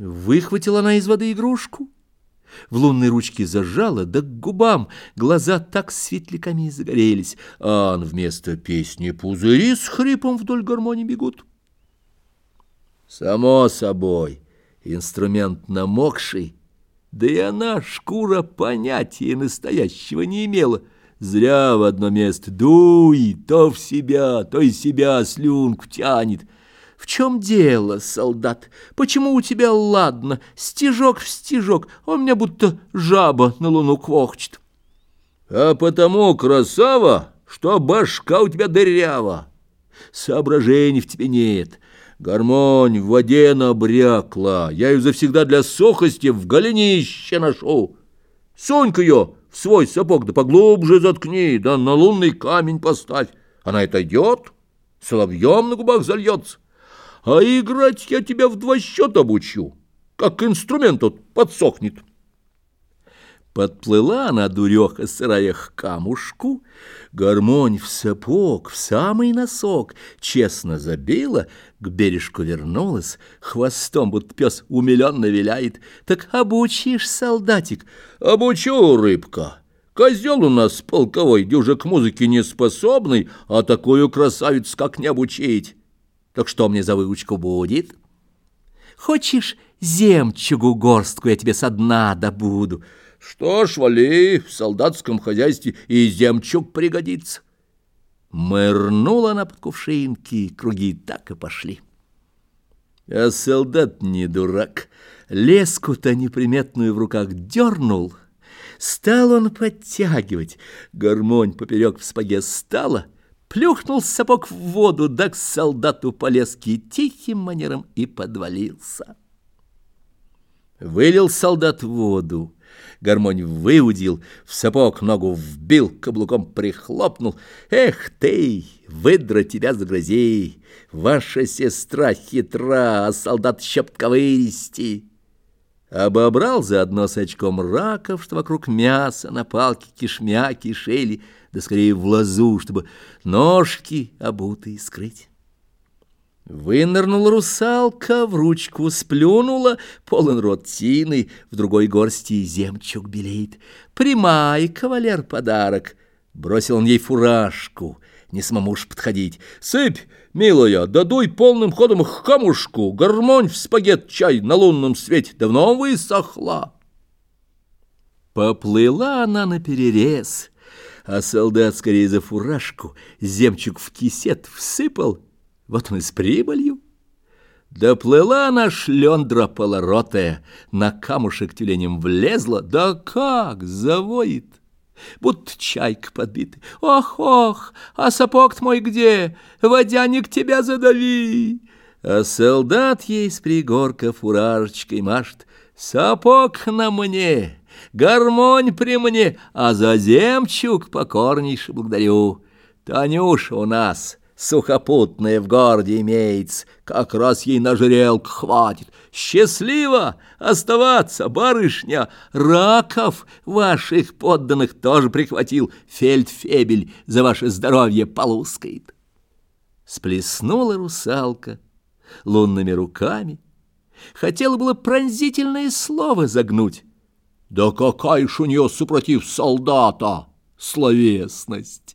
Выхватила она из воды игрушку, в лунной ручке зажала, да к губам глаза так светляками и загорелись, а он вместо песни пузыри с хрипом вдоль гармонии бегут. Само собой, инструмент намокший, да и она, шкура, понятия настоящего не имела. Зря в одно место дуй, то в себя, то из себя слюнку тянет — в чем дело, солдат? Почему у тебя ладно, стежок в стежок, а у меня будто жаба на луну квохчет? А потому, красава, что башка у тебя дырява. Соображений в тебе нет. Гармонь в воде набрякла. Я ее завсегда для сухости в голенище ношу. Сунь-ка ее в свой сапог, да поглубже заткни, да на лунный камень поставь. Она это идет, соловьем на губах зальется а играть я тебя в два счета обучу, как инструмент тот подсохнет. Подплыла она, дуреха, сырая к камушку, гармонь в сапог, в самый носок, честно забила, к бережку вернулась, хвостом, будто пес умиленно виляет. Так обучишь, солдатик? Обучу, рыбка. Козел у нас полковой, дюже к музыке не способный, а такую красавицу как не обучить. Так что мне за выучку будет? Хочешь земчугу горстку я тебе со дна добуду? Что ж, вали, в солдатском хозяйстве и земчуг пригодится. Мырнула она под кувшинки, круги так и пошли. А солдат не дурак, леску-то неприметную в руках дернул. Стал он подтягивать, гармонь поперек в спаге стала — плюхнул сапог в воду, да к солдату полезки тихим манером и подвалился. Вылил солдат воду, гармонь выудил, в сапог ногу вбил, каблуком прихлопнул. Эх ты, выдра тебя загрозей, ваша сестра хитра, а солдат щепковыристи. Обобрал заодно с очком раков, что вокруг мяса на палке кишмя кишели, да скорее в лозу, чтобы ножки обутые скрыть. Вынырнула русалка, в ручку сплюнула, полон рот тины, в другой горсти земчук белеет. Примай, кавалер, подарок. Бросил он ей фуражку, не самому ж подходить. Сыпь, милая, дадуй полным ходом к камушку, гармонь в спагет чай на лунном свете давно высохла. Поплыла она на перерез, а солдат скорее за фуражку, земчук в кисет всыпал, вот он и с прибылью. Доплыла она шлендра полоротая, на камушек тюленем влезла, да как завоет! Будто чайка подбитый. Ох, ох, а сапог мой где? Водяник тебя задави. А солдат ей с пригорка фуражечкой машет. Сапог на мне, гармонь при мне, а за земчук покорнейше благодарю. Танюша у нас сухопутная в городе имеется, как раз ей на жрелку хватит. Счастливо оставаться, барышня, раков ваших подданных тоже прихватил, фельдфебель за ваше здоровье полускает. Сплеснула русалка лунными руками, хотела было пронзительное слово загнуть. Да какая ж у нее супротив солдата словесность!